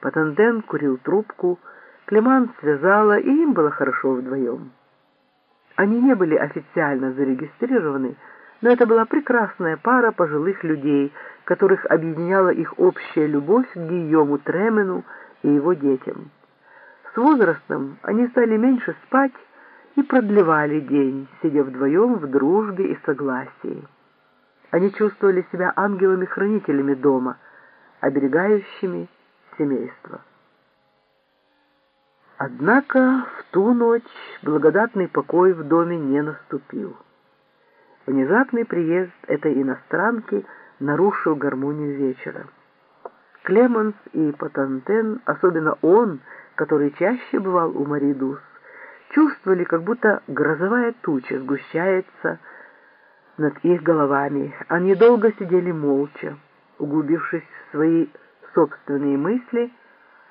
Патанден курил трубку, Клеман связала, и им было хорошо вдвоем. Они не были официально зарегистрированы, но это была прекрасная пара пожилых людей, которых объединяла их общая любовь к Гийому Тремену и его детям. С возрастом они стали меньше спать и продлевали день, сидя вдвоем в дружбе и согласии. Они чувствовали себя ангелами-хранителями дома, оберегающими семейство. Однако в ту ночь благодатный покой в доме не наступил. Внезапный приезд этой иностранки нарушил гармонию вечера. Клеманс и Патантен, особенно он, который чаще бывал у Маридус, чувствовали, как будто грозовая туча сгущается над их головами. Они долго сидели молча, углубившись в свои собственные мысли,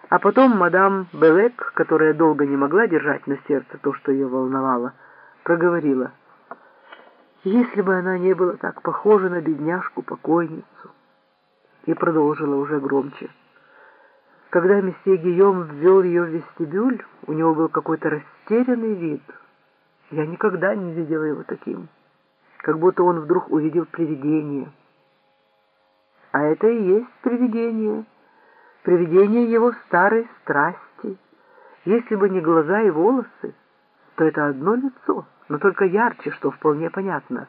а потом мадам Белек, которая долго не могла держать на сердце то, что ее волновало, проговорила. «Если бы она не была так похожа на бедняжку-покойницу!» И продолжила уже громче. Когда месье Гийом ввел ее в вестибюль, у него был какой-то растерянный вид. Я никогда не видела его таким, как будто он вдруг увидел привидение. А это и есть привидение, привидение его старой страсти. Если бы не глаза и волосы, то это одно лицо, но только ярче, что вполне понятно.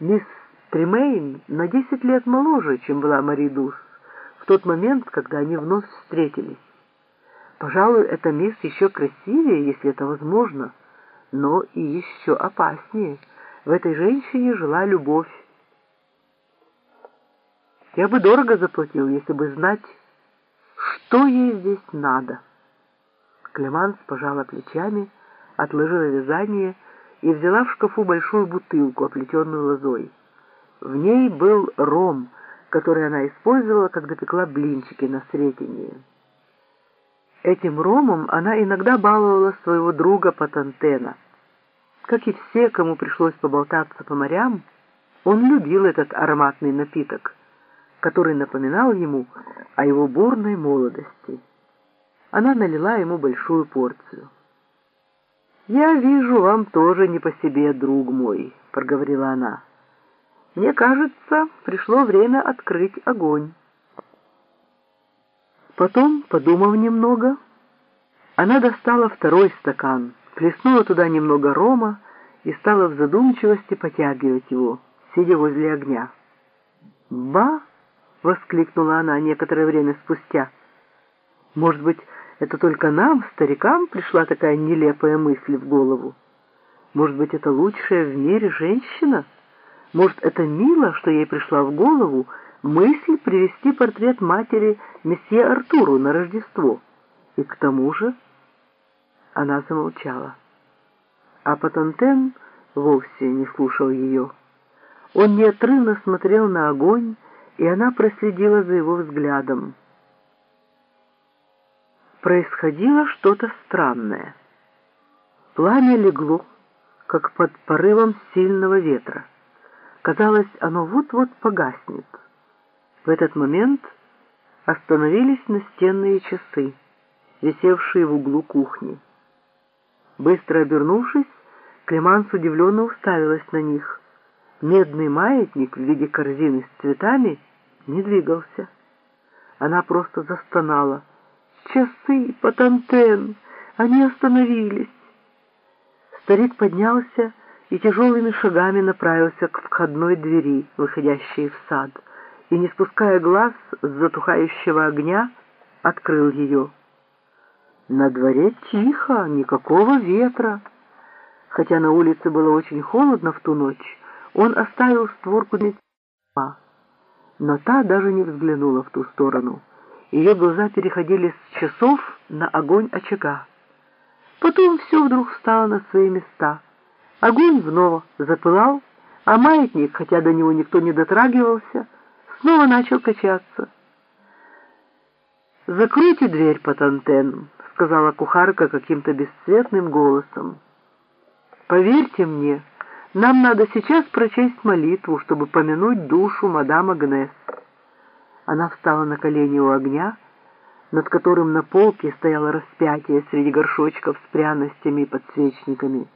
Мисс Тремейн на десять лет моложе, чем была Мари Дус в тот момент, когда они вновь встретились. Пожалуй, эта мисс еще красивее, если это возможно, но и еще опаснее. В этой женщине жила любовь. Я бы дорого заплатил, если бы знать, что ей здесь надо. Клеманс пожала плечами, отложила вязание и взяла в шкафу большую бутылку, оплетенную лозой. В ней был ром — который она использовала, когда пекла блинчики на Сретении. Этим ромом она иногда баловала своего друга Патантена. Как и все, кому пришлось поболтаться по морям, он любил этот ароматный напиток, который напоминал ему о его бурной молодости. Она налила ему большую порцию. «Я вижу, вам тоже не по себе, друг мой», — проговорила она. Мне кажется, пришло время открыть огонь. Потом, подумав немного, она достала второй стакан, плеснула туда немного рома и стала в задумчивости потягивать его, сидя возле огня. «Ба!» — воскликнула она некоторое время спустя. «Может быть, это только нам, старикам, пришла такая нелепая мысль в голову? Может быть, это лучшая в мире женщина?» Может, это мило, что ей пришла в голову мысль привезти портрет матери месье Артуру на Рождество. И к тому же она замолчала. А Патантен вовсе не слушал ее. Он неотрывно смотрел на огонь, и она проследила за его взглядом. Происходило что-то странное. Пламя легло, как под порывом сильного ветра. Казалось, оно вот-вот погаснет. В этот момент остановились настенные часы, висевшие в углу кухни. Быстро обернувшись, Клеманс удивленно уставилась на них. Медный маятник в виде корзины с цветами не двигался. Она просто застонала. «Часы, Патантен! Они остановились!» Старик поднялся и тяжелыми шагами направился к входной двери, выходящей в сад, и, не спуская глаз с затухающего огня, открыл ее. На дворе тихо, никакого ветра. Хотя на улице было очень холодно в ту ночь, он оставил створку для но та даже не взглянула в ту сторону. Ее глаза переходили с часов на огонь очага. Потом все вдруг встало на свои места — Огонь вновь запылал, а маятник, хотя до него никто не дотрагивался, снова начал качаться. «Закройте дверь, Патантен», — сказала кухарка каким-то бесцветным голосом. «Поверьте мне, нам надо сейчас прочесть молитву, чтобы помянуть душу мадам Агнес». Она встала на колени у огня, над которым на полке стояло распятие среди горшочков с пряностями и подсвечниками.